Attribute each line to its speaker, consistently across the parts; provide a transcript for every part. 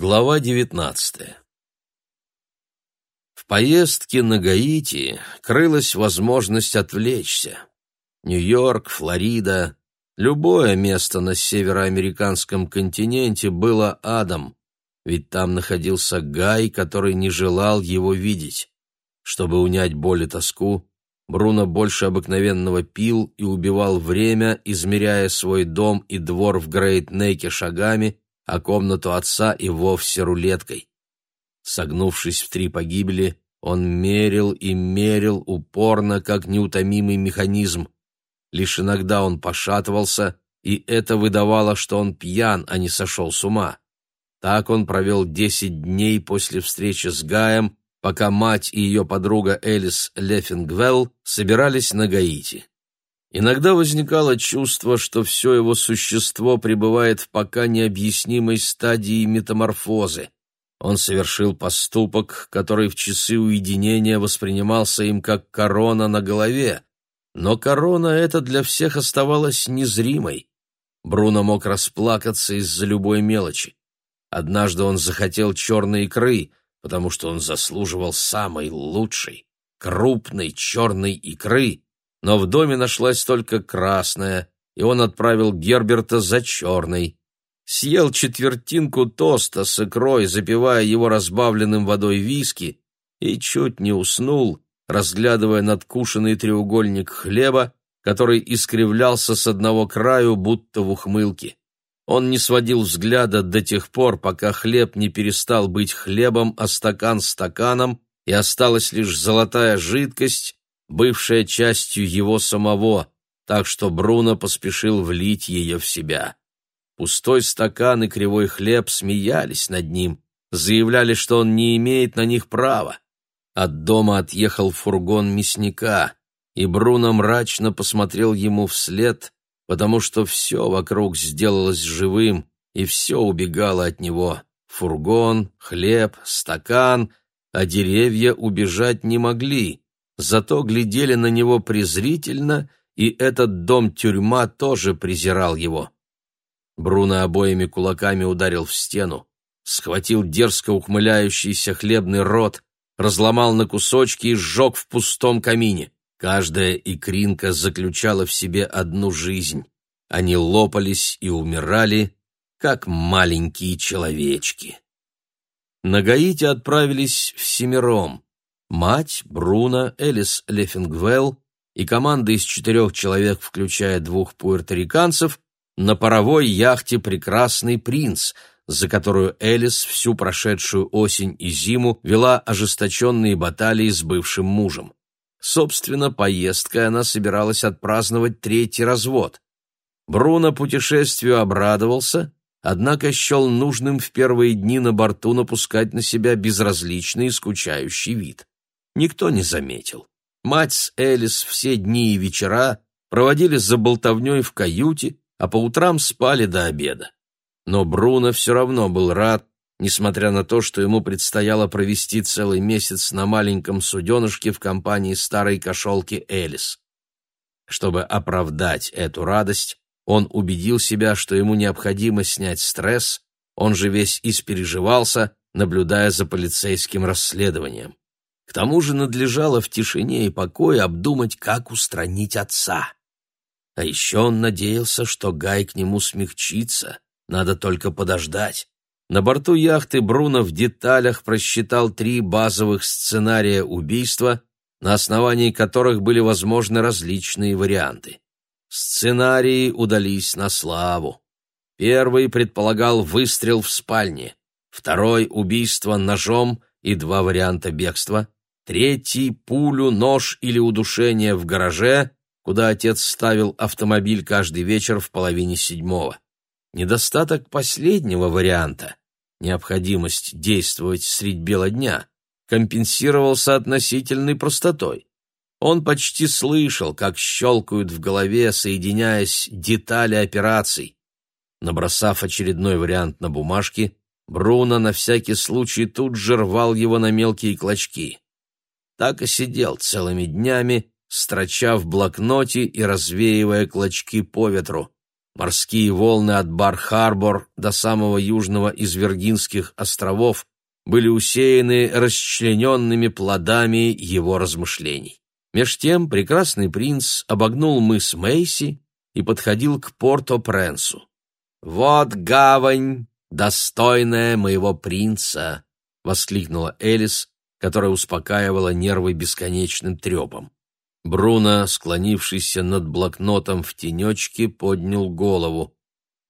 Speaker 1: Глава 19 В поездке на Гаити крылась возможность отвлечься. Нью-Йорк, Флорида, любое место на североамериканском континенте было адом, ведь там находился Гай, который не желал его видеть. Чтобы унять боль и тоску, Бруно больше обыкновенного пил и убивал время, измеряя свой дом и двор в Грейт-Нейке шагами, а комнату отца и вовсе рулеткой. Согнувшись в три погибели, он мерил и мерил упорно, как неутомимый механизм. Лишь иногда он пошатывался, и это выдавало, что он пьян, а не сошел с ума. Так он провел десять дней после встречи с Гаем, пока мать и ее подруга Элис Лефингвелл собирались на Гаити. Иногда возникало чувство, что все его существо пребывает в пока необъяснимой стадии метаморфозы. Он совершил поступок, который в часы уединения воспринимался им как корона на голове, но корона эта для всех оставалась незримой. Бруно мог расплакаться из-за любой мелочи. Однажды он захотел черной икры, потому что он заслуживал самой лучшей, крупной черной икры, но в доме нашлась только красная, и он отправил Герберта за черной. Съел четвертинку тоста с икрой, запивая его разбавленным водой виски, и чуть не уснул, разглядывая надкушенный треугольник хлеба, который искривлялся с одного краю, будто в ухмылке. Он не сводил взгляда до тех пор, пока хлеб не перестал быть хлебом, а стакан стаканом, и осталась лишь золотая жидкость, бывшая частью его самого, так что Бруно поспешил влить ее в себя. Пустой стакан и кривой хлеб смеялись над ним, заявляли, что он не имеет на них права. От дома отъехал фургон мясника, и Бруно мрачно посмотрел ему вслед, потому что все вокруг сделалось живым, и все убегало от него. Фургон, хлеб, стакан, а деревья убежать не могли зато глядели на него презрительно, и этот дом-тюрьма тоже презирал его. Бруно обоими кулаками ударил в стену, схватил дерзко ухмыляющийся хлебный рот, разломал на кусочки и сжег в пустом камине. Каждая икринка заключала в себе одну жизнь. Они лопались и умирали, как маленькие человечки. На Гаити отправились всемиром мать, Бруно, Элис Лефингвелл и команда из четырех человек, включая двух пуэрториканцев, на паровой яхте «Прекрасный принц», за которую Элис всю прошедшую осень и зиму вела ожесточенные баталии с бывшим мужем. Собственно, поездкой она собиралась отпраздновать третий развод. Бруно путешествию обрадовался, однако счел нужным в первые дни на борту напускать на себя безразличный и скучающий вид никто не заметил. Мать с Элис все дни и вечера проводили за болтовней в каюте, а по утрам спали до обеда. Но Бруно все равно был рад, несмотря на то, что ему предстояло провести целый месяц на маленьком суденышке в компании старой кошелки Элис. Чтобы оправдать эту радость, он убедил себя, что ему необходимо снять стресс, он же весь испереживался, наблюдая за полицейским расследованием. К тому же надлежало в тишине и покое обдумать, как устранить отца. А еще он надеялся, что Гай к нему смягчится, надо только подождать. На борту яхты Бруно в деталях просчитал три базовых сценария убийства, на основании которых были возможны различные варианты. Сценарии удались на славу. Первый предполагал выстрел в спальне, второй — убийство ножом и два варианта бегства — третий — пулю, нож или удушение в гараже, куда отец ставил автомобиль каждый вечер в половине седьмого. Недостаток последнего варианта — необходимость действовать средь бела дня — компенсировался относительной простотой. Он почти слышал, как щелкают в голове, соединяясь детали операций. Набросав очередной вариант на бумажке, Бруно на всякий случай тут же рвал его на мелкие клочки так и сидел целыми днями, строча в блокноте и развеивая клочки по ветру. Морские волны от Бар-Харбор до самого южного из Виргинских островов были усеяны расчлененными плодами его размышлений. Меж тем прекрасный принц обогнул мыс Мейси и подходил к Порто-Пренсу. «Вот гавань, достойная моего принца!» — воскликнула Элис, которая успокаивала нервы бесконечным трепом. Бруно, склонившийся над блокнотом в тенечке, поднял голову.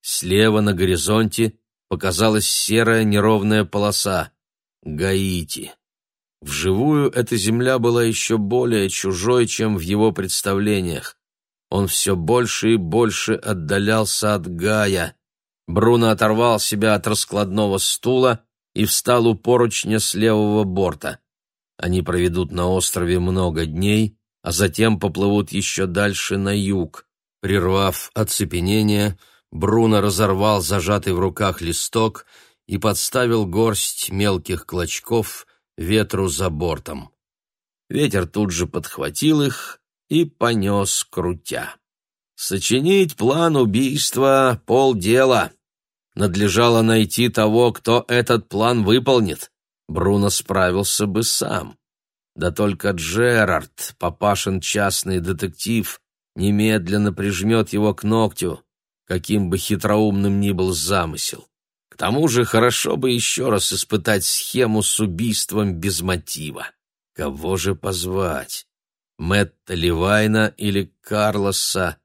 Speaker 1: Слева на горизонте показалась серая неровная полоса. Гаити. Вживую эта земля была еще более чужой, чем в его представлениях. Он все больше и больше отдалялся от Гая. Бруно оторвал себя от раскладного стула и встал у поручня с левого борта. Они проведут на острове много дней, а затем поплывут еще дальше на юг. Прервав оцепенение, Бруно разорвал зажатый в руках листок и подставил горсть мелких клочков ветру за бортом. Ветер тут же подхватил их и понес крутя. Сочинить план убийства — полдела. Надлежало найти того, кто этот план выполнит. Бруно справился бы сам. Да только Джерард, папашин частный детектив, немедленно прижмет его к ногтю, каким бы хитроумным ни был замысел. К тому же хорошо бы еще раз испытать схему с убийством без мотива. Кого же позвать? Мэтта Ливайна или Карлоса?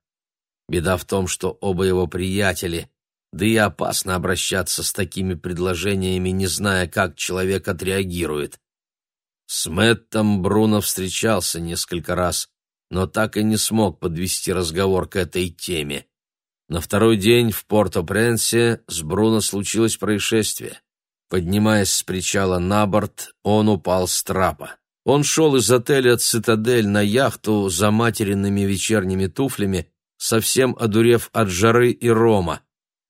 Speaker 1: Беда в том, что оба его приятели, да и опасно обращаться с такими предложениями, не зная, как человек отреагирует. С Мэттом Бруно встречался несколько раз, но так и не смог подвести разговор к этой теме. На второй день в Порто-Пренсе с Бруно случилось происшествие. Поднимаясь с причала на борт, он упал с трапа. Он шел из отеля «Цитадель» на яхту за материнными вечерними туфлями, совсем одурев от жары и рома.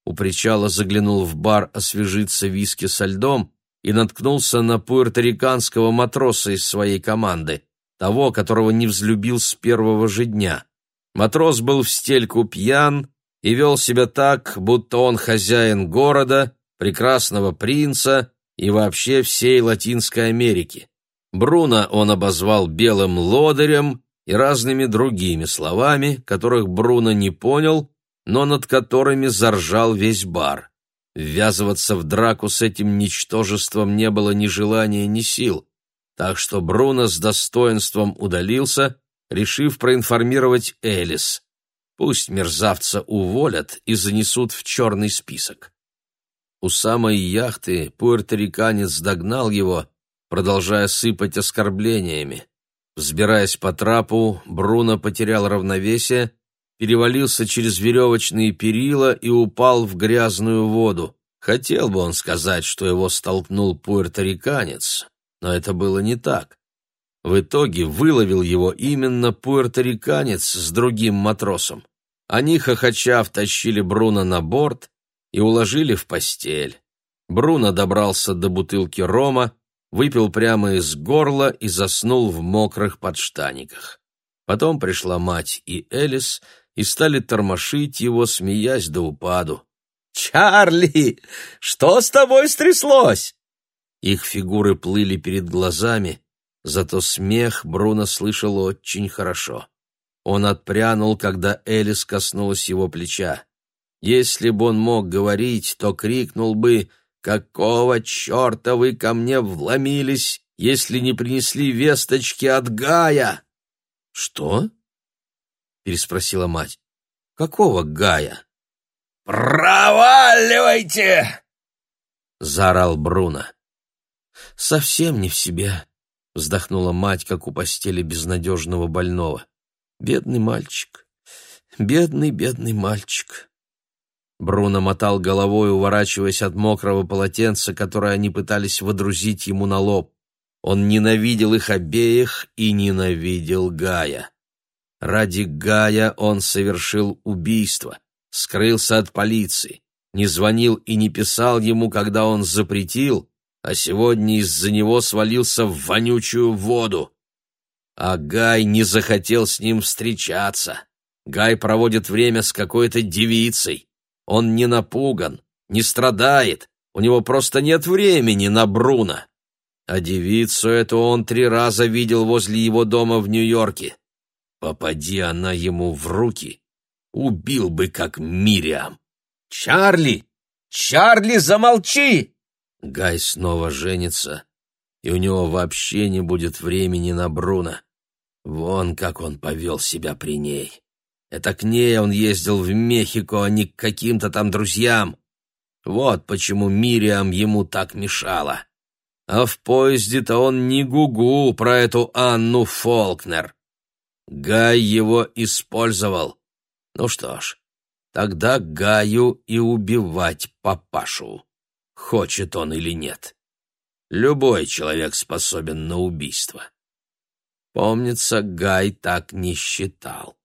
Speaker 1: У причала заглянул в бар освежиться виски со льдом и наткнулся на пуэрториканского матроса из своей команды, того, которого не взлюбил с первого же дня. Матрос был в стельку пьян, и вел себя так, будто он хозяин города, прекрасного принца и вообще всей Латинской Америки. Бруно он обозвал белым лодырем и разными другими словами, которых Бруно не понял, но над которыми заржал весь бар. Ввязываться в драку с этим ничтожеством не было ни желания, ни сил, так что Бруно с достоинством удалился, решив проинформировать Элис. Пусть мерзавца уволят и занесут в черный список. У самой яхты пуэрториканец догнал его, продолжая сыпать оскорблениями. Взбираясь по трапу, Бруно потерял равновесие, перевалился через веревочные перила и упал в грязную воду. Хотел бы он сказать, что его столкнул пуэрториканец, но это было не так. В итоге выловил его именно пуэрториканец с другим матросом. Они, хохоча, втащили Бруно на борт и уложили в постель. Бруно добрался до бутылки рома, выпил прямо из горла и заснул в мокрых подштаниках. Потом пришла мать и Элис и стали тормошить его, смеясь до упаду. «Чарли, что с тобой стряслось?» Их фигуры плыли перед глазами, зато смех Бруно слышал очень хорошо. Он отпрянул, когда Элис коснулась его плеча. Если бы он мог говорить, то крикнул бы «Какого черта вы ко мне вломились, если не принесли весточки от Гая?» «Что?» — переспросила мать. «Какого Гая?» «Проваливайте!» — заорал Бруно. «Совсем не в себе», — вздохнула мать, как у постели безнадежного больного. Бедный мальчик, бедный, бедный мальчик. Бруно мотал головой, уворачиваясь от мокрого полотенца, которое они пытались водрузить ему на лоб. Он ненавидел их обеих и ненавидел Гая. Ради Гая он совершил убийство, скрылся от полиции, не звонил и не писал ему, когда он запретил, а сегодня из-за него свалился в вонючую воду а Гай не захотел с ним встречаться. Гай проводит время с какой-то девицей. Он не напуган, не страдает, у него просто нет времени на Бруно. А девицу эту он три раза видел возле его дома в Нью-Йорке. Попади она ему в руки, убил бы как Мириам.
Speaker 2: «Чарли! Чарли, замолчи!»
Speaker 1: Гай снова женится, и у него вообще не будет времени на Бруно. Вон как он повел себя при ней. Это к ней он ездил в Мехико, а не к каким-то там друзьям. Вот почему Мириам ему так мешала. А в поезде-то он не гугу про эту Анну Фолкнер. Гай его использовал. Ну что ж, тогда Гаю и убивать папашу, хочет он или нет. Любой человек способен на убийство. Помнится, Гай так не считал.